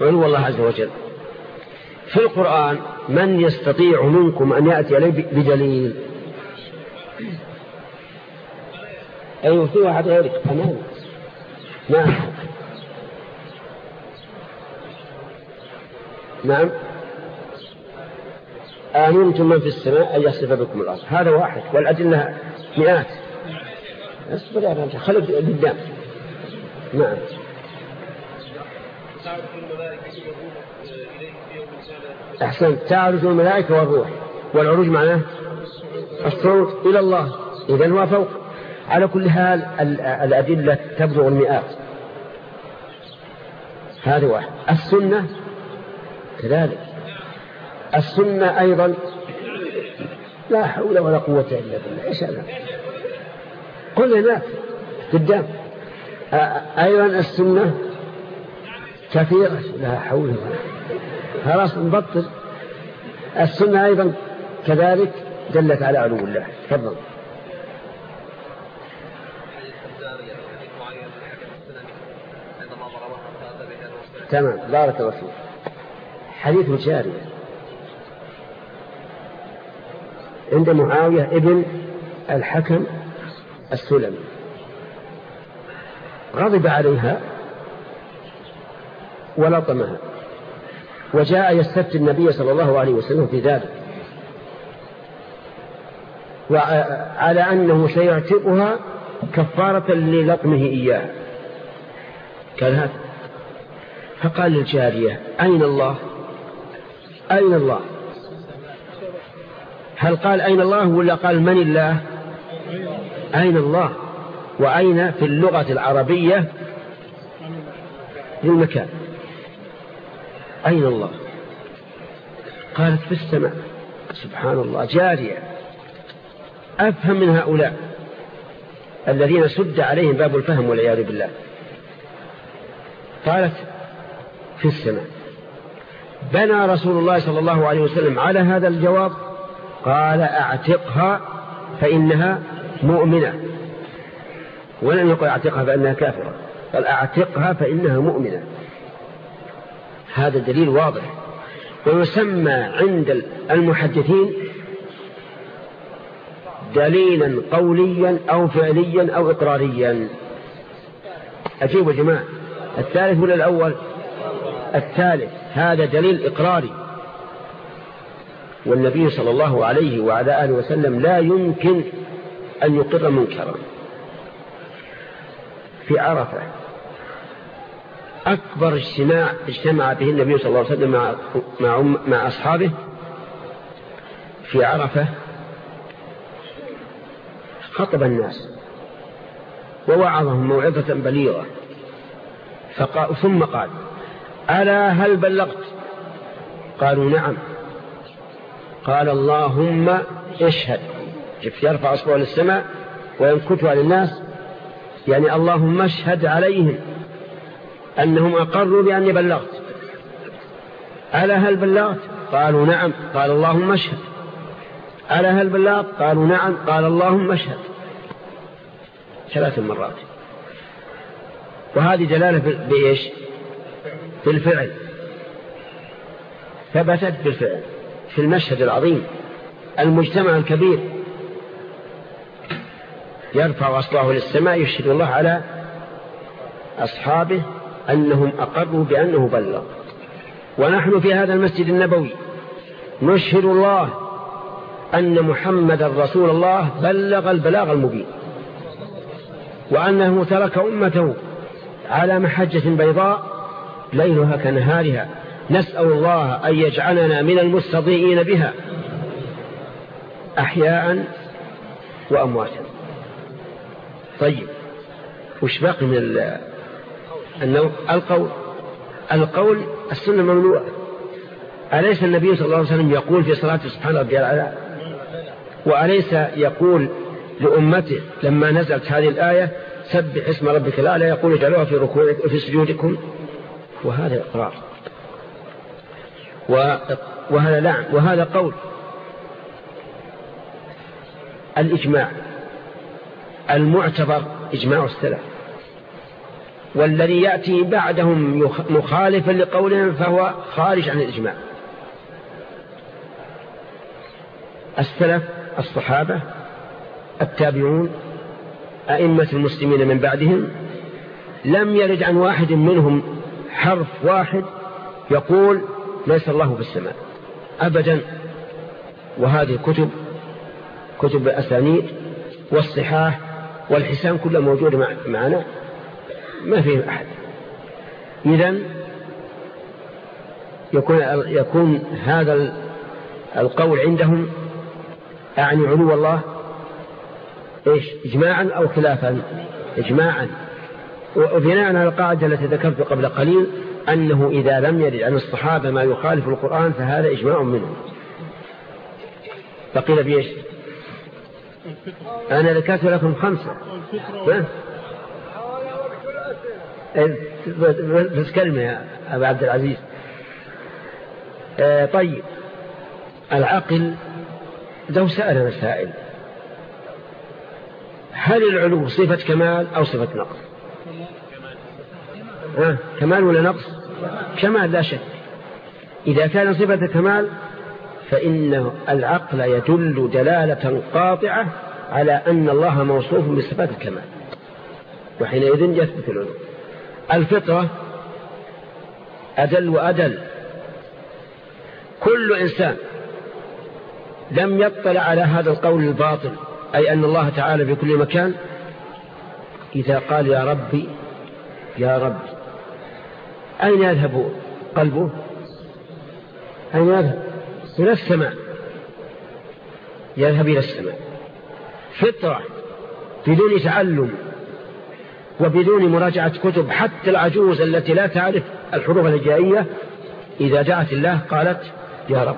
علو الله عز وجل. في القرآن من يستطيع منكم أن يأتي عليه بدليل؟ أيوة في واحد غيرك. أمام نعم. نعم. آمنتم من في السماء أن يخسف بكم الأرض. هذا واحد. والأدلة مئات. اصبر يا رجل خلق قدام نعم. أحسن تعرج الملائكة والروح. والعروج معناه الصعود إلى الله. إذا هو فوق. على كل حال الأدلة تبلغ المئات. هذه واحد. السنة كذلك. السنة أيضا لا حول ولا قوة إلا بالله. إيش هذا؟ قل هناك قدام. أيضا السنة كثيرة. لا حول ولا خلاص نبطل. السنة أيضا كذلك دلت على علو الله. تفضل. تمام. بارك الله فيك. حديث جارية. عند معاوية ابن الحكم السلمي. غضب عليها ولطمها. وجاء يستفتي النبي صلى الله عليه وسلم في ذلك. وعلى أنه سيعتقها كفارة للطمه إياه. كان هذا فقال للجارية أين الله؟ أين الله؟ هل قال أين الله ولا قال من الله؟ أين الله؟ وأين في اللغة العربية؟ للمكان أين الله؟ قالت في السماء. سبحان الله جارية. أفهم من هؤلاء الذين سد عليهم باب الفهم والعياذ بالله. قالت في السماء. بنى رسول الله صلى الله عليه وسلم على هذا الجواب قال أعتقها فإنها مؤمنة. ولم يقل أعتقها فإنها كافرة قال أعتقها فإنها مؤمنة. هذا دليل واضح. ويسمى عند المحدثين دليلا قوليا أو فعليا أو إقراريا. أجيبوا يا جماعة الثالث ولا الأول؟ الثالث هذا دليل إقراري. والنبي صلى الله عليه وعلى آله وسلم لا يمكن أن يقر منكرا. في عرفة أكبر اجتماع اجتمع به النبي صلى الله عليه وسلم مع, مع, مع أصحابه في عرفة خطب الناس ووعظهم موعظة بليغة ثم قال ألا هل بلغت؟ قالوا نعم. قال اللهم اشهد. يرفع أصبعه للسماء وينكتها للناس. يعني اللهم اشهد عليهم أنهم أقروا بأني بلغت. ألا هل بلغت؟ قالوا نعم. قال اللهم اشهد. ألا هل بلغت؟ قالوا نعم. قال اللهم اشهد. ثلاث مرات. وهذه دلالة بإيش؟ بالفعل. ثبتت بالفعل في المشهد العظيم. المجتمع الكبير. يرفع أصبعه للسماء يشهد الله على أصحابه أنهم أقروا بأنه بلغ. ونحن في هذا المسجد النبوي نشهد الله أن محمد رسول الله بلغ البلاغ المبين. وأنه ترك أمته على محجة بيضاء ليلها كنهارها. نسأل الله أن يجعلنا من المستضيئين بها. أحياء وأمواتا. طيب وش باقي من القول. القول السنة ممنوعة. أليس النبي صلى الله عليه وسلم يقول في صلاة سبحان ربي العلاء وأليس يقول لأمته لما نزلت هذه الآية سبح اسم ربك الأعلى يقول اجعلوها في ركوعك في سجودكم؟ وهذا إقرار. وهذا لعن. وهذا قول. الإجماع. المعتبر إجماع السلف. والذي يأتي بعدهم مخالفا لقولهم فهو خارج عن الإجماع. السلف الصحابة التابعون أئمة المسلمين من بعدهم لم يرد عن واحد منهم حرف واحد يقول ليس الله في السماء أبدا. وهذه كتب كتب الأسانيد والصحاح والحسان كلها موجودة معنا. ما فيه أحد. إذا يكون, يكون هذا القول عندهم أعني علو الله إيش؟ إجماعا أو خلافا؟ إجماعا. وبناء على القاعدة التي ذكرت قبل قليل أنه إذا لم يرد عن الصحابة ما يخالف القرآن فهذا إجماع منهم فقيل بإيش؟ أنا ذكرت لكم خمسة. بس كلمة يا أبا عبد العزيز. آه طيب. العقل لو سأل مسائل هل العلو صفة كمال أو صفة نقص؟ ها كمال ولا نقص؟ كمال لا شك. إذا كان صفة كمال فإن العقل يدل دلالة قاطعة على أن الله موصوف بصفات الكمال. وحينئذ يثبت العلو الفطرة أدل وأدل. كل إنسان لم يطلع على هذا القول الباطل أي أن الله تعالى في كل مكان إذا قال يا ربي يا رب أين يذهب قلبه؟ أين يذهب؟ إلى السماء. يذهب إلى السماء. فطرة بدون تعلم وبدون مراجعة كتب حتى العجوز التي لا تعرف الحروف الهجائية إذا دعت الله قالت يا رب.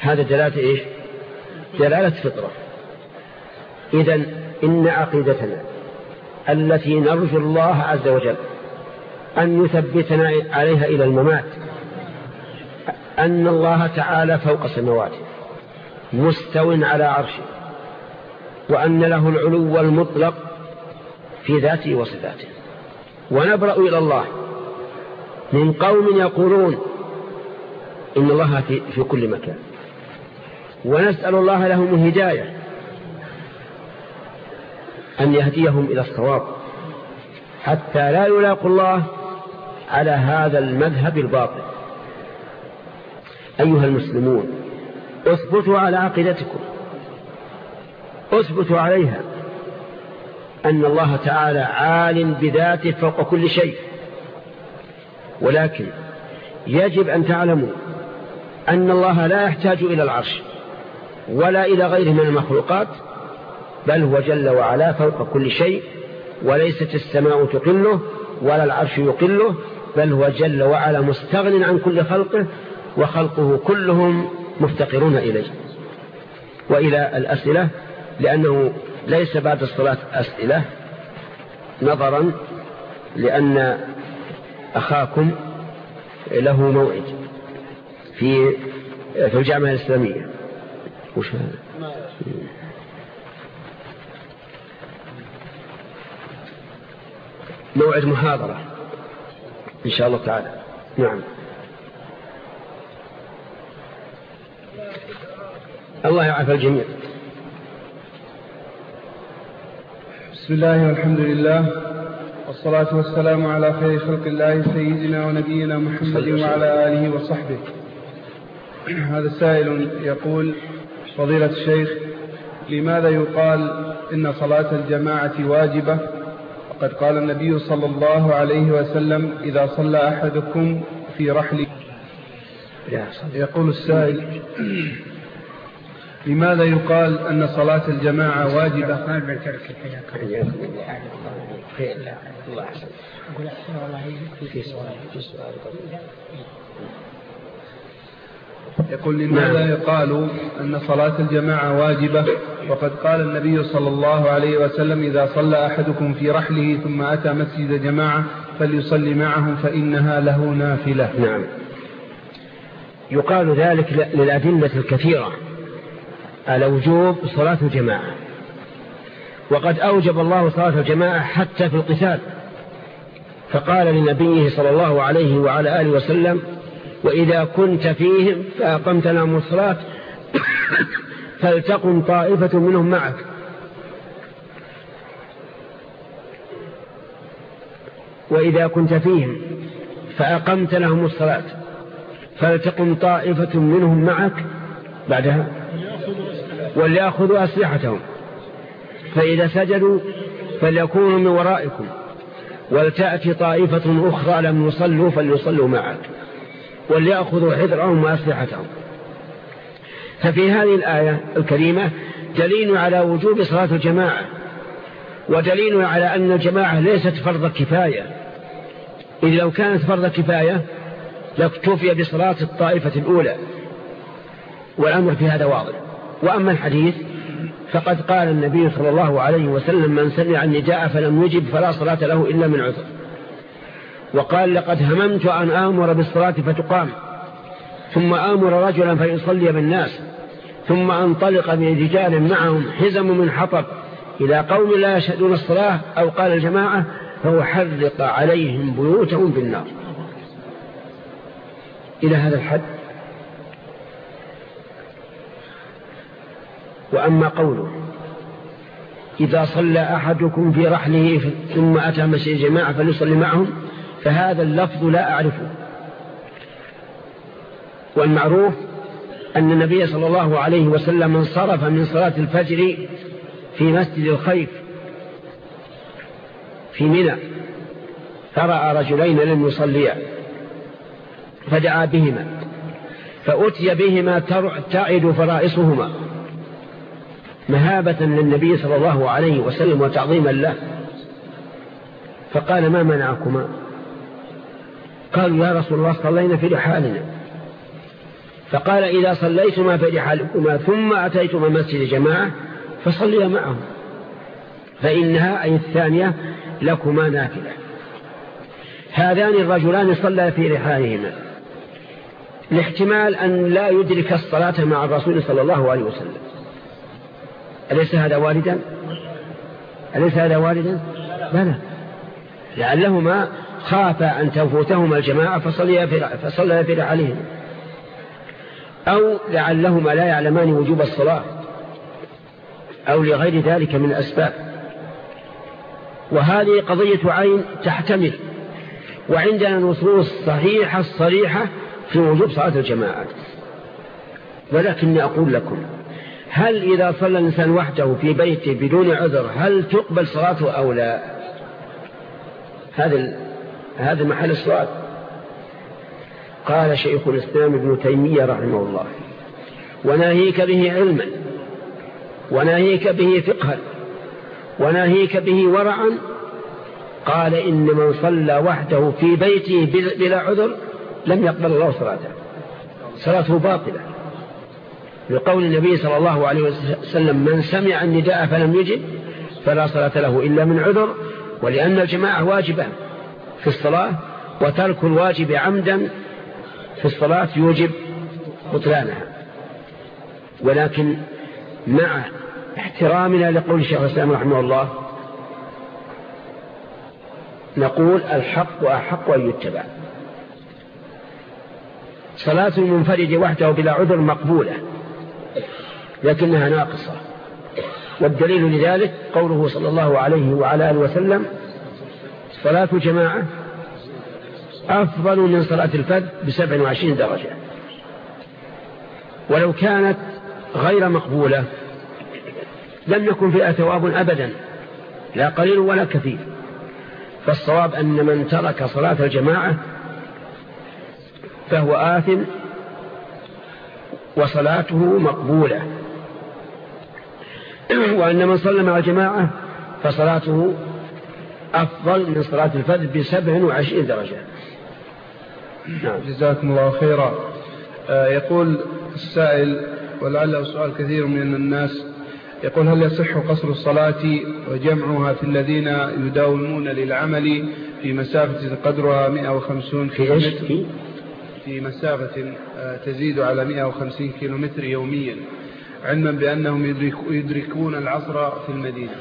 هذا دلالة إيش؟ دلالة فطرة. إذا إن عقيدتنا التي نرجو الله عز وجل أن يثبتنا عليها إلى الممات. أن الله تعالى فوق سمواته مستو على عرشه وأن له العلو المطلق في ذاته وصفاته. ونبرأ إلى الله. من قوم يقولون إن الله في كل مكان. ونسأل الله لهم الهداية. أن يهديهم إلى الصواب. حتى لا يلاقوا الله على هذا المذهب الباطل. أيها المسلمون اثبتوا على عقيدتكم. اثبتوا عليها أن الله تعالى عال بذاته فوق كل شيء. ولكن يجب أن تعلموا أن الله لا يحتاج إلى العرش ولا إلى غيره من المخلوقات بل هو جل وعلا فوق كل شيء وليست السماء تقله ولا العرش يقله بل هو جل وعلا مستغن عن كل خلقه وخلقه كلهم مفتقرون إليه. وإلى الأسئلة لأنه ليس بعد الصلاة أسئلة نظرا لأن أخاكم له موعد في في الجامعة الإسلامية. وش هذا؟ موعد محاضرة. إن شاء الله تعالى. نعم. الله يعافى الجميع. بسم الله والحمد لله والصلاة والسلام على خير خلق الله سيدنا ونبينا محمد وعلى آله وصحبه. هذا سائل يقول فضيلة الشيخ لماذا يقال إن صلاة الجماعة واجبة؟ وقد قال النبي صلى الله عليه وسلم إذا صلى أحدكم في رحل يقول السائل لماذا يقال أن صلاة الجماعة واجبة؟ يقول لماذا يقال أن صلاة الجماعة واجبة؟ وقد قال النبي صلى الله عليه وسلم إذا صلى أحدكم في رحله ثم أتى مسجد جماعة فليصلي معهم فإنها له نافلة. نعم. يقال ذلك للأدلة الكثيرة. على وجوب صلاة الجماعة. وقد أوجب الله صلاة الجماعة حتى في القتال. فقال لنبيه صلى الله عليه وعلى آله وسلم وإذا كنت فيهم فأقمت لهم الصلاة فلتقم طائفة منهم معك. وإذا كنت فيهم فأقمت لهم الصلاة فلتقم طائفة منهم معك بعدها وليأخذوا أسلحتهم. فإذا سجدوا فليكونوا من ورائكم. ولتأتي طائفة أخرى لم يصلوا فليصلوا معك. وليأخذوا حذرهم وأسلحتهم. ففي هذه الآية الكريمة دليل على وجوب صلاة الجماعة ودليل على أن الجماعة ليست فرض كفاية. إذ لو كانت فرض كفاية لاكتفي بصلاة الطائفة الأولى والأمر في هذا واضح. وأما الحديث فقد قال النبي صلى الله عليه وسلم من سمع النداء فلم يجب فلا صلاة له إلا من عذر. وقال لقد هممت أن آمر بالصلاة فتقام ثم آمر رجلا فيصلي بالناس ثم أنطلق برجال معهم حزم من حطب إلى قوم لا يشهدون الصلاة أو قال الجماعة فهو حرق عليهم بيوتهم بالنار إلى هذا الحد. وأما قوله إذا صلى أحدكم في رحله ثم أتى مسجد جماعة فليصلي معهم فهذا اللفظ لا أعرفه. والمعروف أن النبي صلى الله عليه وسلم انصرف من صلاة الفجر في مسجد الخيف في منى. فرأى رجلين لم يصليا. فدعا بهما. فأتي بهما تعد فرائصهما. مهابة للنبي صلى الله عليه وسلم وتعظيما له. فقال ما منعكما؟ قالوا يا رسول الله صلينا في رحالنا. فقال إذا صليتما في رحالكما ثم أتيتما مسجد جماعة فصليا معهم. فإنها أي الثانية لكما نافلة. هذان الرجلان صلى في رحالهما. لاحتمال أن لا يدرك الصلاة مع الرسول صلى الله عليه وسلم. أليس هذا والدا أليس هذا والدا لا لعلهما خاف أن تفوتهما الجماعة فصليا فصليا في رحالهما أو لعلهما لا يعلمان وجوب الصلاة. أو لغير ذلك من الأسباب. وهذه قضية عين تحتمل. وعندنا نصوص صحيحة صريحة في وجوب صلاة الجماعة. ولكني أقول لكم هل إذا صلى الإنسان وحده في بيته بدون عذر هل تقبل صلاته أو لا؟ هذا هذا محل السؤال قال شيخ الإسلام ابن تيمية رحمه الله وناهيك به علما وناهيك به فقها وناهيك به ورعا. قال إن من صلى وحده في بيته بلا عذر لم يقبل الله صلاته. صلاته باطلة. لقول النبي صلى الله عليه وسلم من سمع النداء فلم يجب فلا صلاة له إلا من عذر ولأن الجماعة واجبة في الصلاة وترك الواجب عمدا في الصلاة يوجب بطلانها. ولكن مع احترامنا لقول الشيخ الإسلام رحمه الله نقول الحق أحق أن يتبع. صلاة المنفرد وحده بلا عذر مقبولة لكنها ناقصة. والدليل لذلك قوله صلى الله عليه وعلى آله وسلم صلاة جماعة أفضل من صلاة الفجر بسبع وعشرين درجة. ولو كانت غير مقبولة لم يكن فيها ثواب أبدا لا قليل ولا كثير. فالصواب أن من ترك صلاة الجماعة فهو آثم وصلاته مقبولة. وأن من صلى مع الجماعة فصلاته أفضل من صلاة الفجر بسبع وعشرين درجة. نعم. جزاكم الله خيرا. آه، يقول السائل ولعله سؤال كثير من الناس يقول هل يصح قصر الصلاة وجمعها في الذين يداومون للعمل في مسافة قدرها 150 كيلومتر؟ في؟ مسافة آه، تزيد على 150 كيلومتر يوميا علما بأنهم يدركون العصر في المدينة.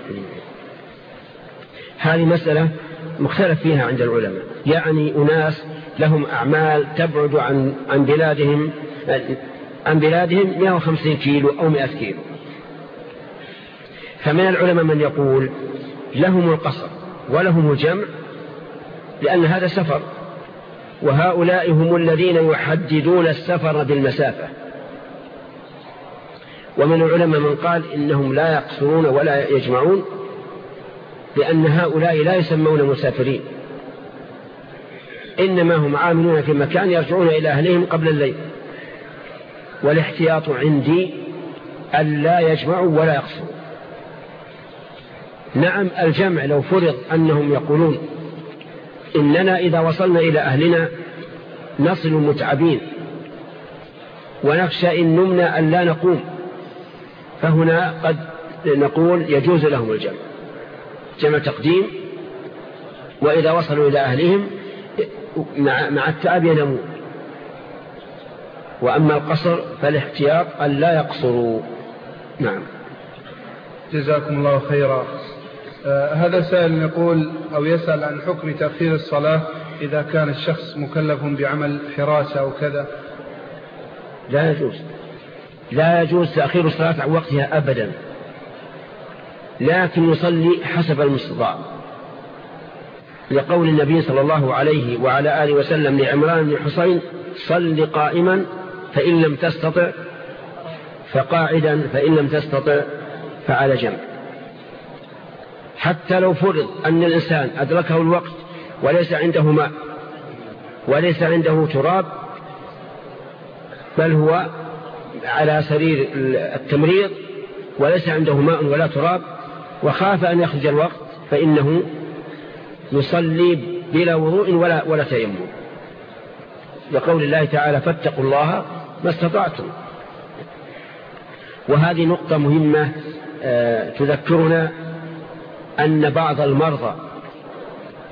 هذه مسألة مختلف فيها عند العلماء. يعني أناس لهم أعمال تبعد عن عن بلادهم عن بلادهم 150 كيلو أو 100 كيلو. فمن العلماء من يقول لهم القصر ولهم الجمع لأن هذا سفر. وهؤلاء هم الذين يحددون السفر بالمسافة. ومن العلماء من قال إنهم لا يقصرون ولا يجمعون لأن هؤلاء لا يسمون مسافرين. إنما هم عاملون في مكان يرجعون إلى أهلهم قبل الليل. والاحتياط عندي أن لا يجمعوا ولا يقصروا. نعم الجمع لو فرض أنهم يقولون إننا إذا وصلنا إلى أهلنا نصل متعبين ونخشى إن نمنا أن لا نقوم فهنا قد نقول يجوز لهم الجمع. جمع تقديم وإذا وصلوا إلى أهلهم مع التعب ينمون وأما القصر فالاحتياط أن لا يقصروا. نعم. جزاكم الله خيرا. آه هذا سائل يقول أو يسأل عن حكم تأخير الصلاة إذا كان الشخص مكلف بعمل حراسة أو كذا. لا يجوز. لا يجوز تأخير الصلاة عن وقتها أبدا. لكن يصلي حسب المستطاع. لقول النبي صلى الله عليه وعلى آله وسلم لعمران بن حسين صل قائما فإن لم تستطع فقاعدا فإن لم تستطع فعلى جنب. حتى لو فرض أن الإنسان أدركه الوقت وليس عنده ماء وليس عنده تراب بل هو على سرير التمريض وليس عنده ماء ولا تراب وخاف أن يخرج الوقت فإنه يصلي بلا وضوء ولا, ولا تيمم. لقول الله تعالى فاتقوا الله ما استطعتم. وهذه نقطة مهمة آه، تذكرنا أن بعض المرضى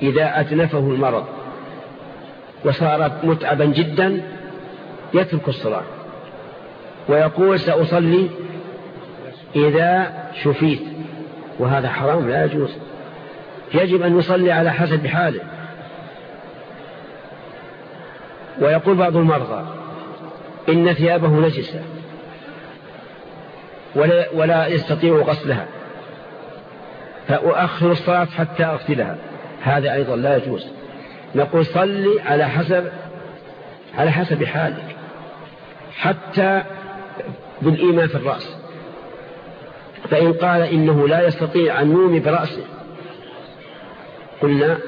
إذا أتنفه المرض وصار متعبا جدا يترك الصلاة ويقول سأصلي إذا شفيت. وهذا حرام لا يجوز. يجب أن يصلي على حسب حاله. ويقول بعض المرضى إن ثيابه نجسة ولا, ولا يستطيع غسلها فأؤخر الصلاة حتى أغسلها. هذا أيضا لا يجوز. نقول صلي على حسب على حسب حالك حتى بالإيمان في الرأس. فإن قال إنه لا يستطيع أن يومي برأسه قلنا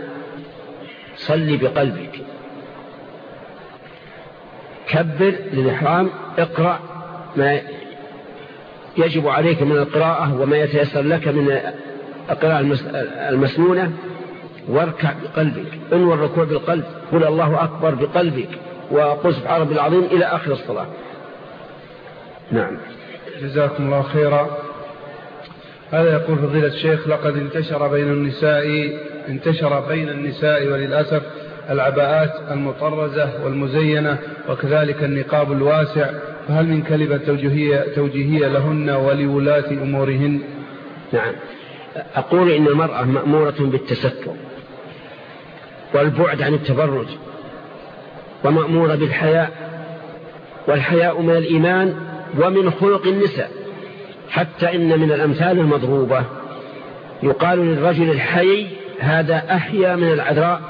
صلي بقلبك. كبر للإحرام اقرأ ما يجب عليك من القراءة وما يتيسر لك من القراءة المسنونة واركع بقلبك. انوى الركوع بالقلب. قل الله أكبر بقلبك وقل سبحان ربي العظيم إلى آخر الصلاة. نعم. جزاكم الله خيرا. هذا يقول فضيلة الشيخ لقد انتشر بين النساء انتشر بين النساء وللأسف العباءات المطرزة والمزينة وكذلك النقاب الواسع فهل من كلمة توجيهية, توجيهية لهن ولولاة أمورهن؟ نعم. أقول إن المرأة مأمورة بالتستر والبعد عن التبرج ومأمورة بالحياء والحياء من الإيمان ومن خلق النساء. حتى إن من الأمثال المضروبة. يقال للرجل الحي هذا أحيا من العذراء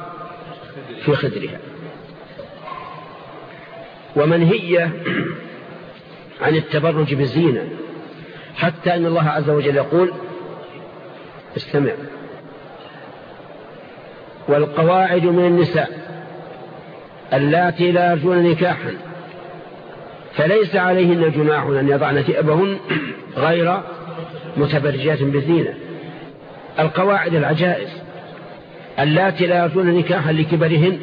في خدرها. ومنهية عن التبرج بالزينة. حتى أن الله عز وجل يقول استمع. والقواعد من النساء اللاتي لا يرجون نكاحا. فليس عليهن جناح أن يضعن ثئبهن غير متبرجات بزينة القواعد العجائز. اللاتي لا يرجون نكاحا لكبرهن.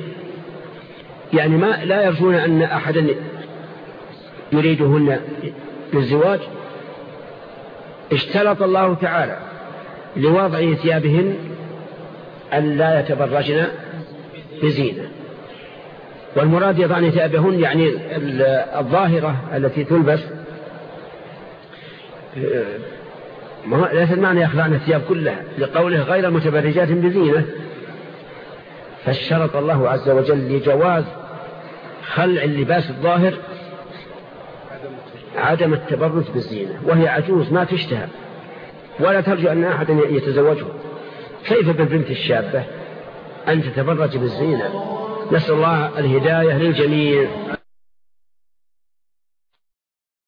يعني ما لا يرجون أن أحدا يريدهن للزواج اشترط الله تعالى لوضع ثيابهن أن لا يتبرجن بزينة. والمراد يضعن ثيابهن يعني الظاهرة التي تلبس. ليس المعنى يخلعن الثياب كلها لقوله غير متبرجات بزينة. فاشترط الله عز وجل لجواز خلع اللباس الظاهر عدم التبرج بالزينة وهي عجوز ما تشتهى. ولا ترجو أن أحد يتزوجه. كيف بالبنت الشابة أن تتبرج بالزينة؟ نسأل الله الهداية للجميع.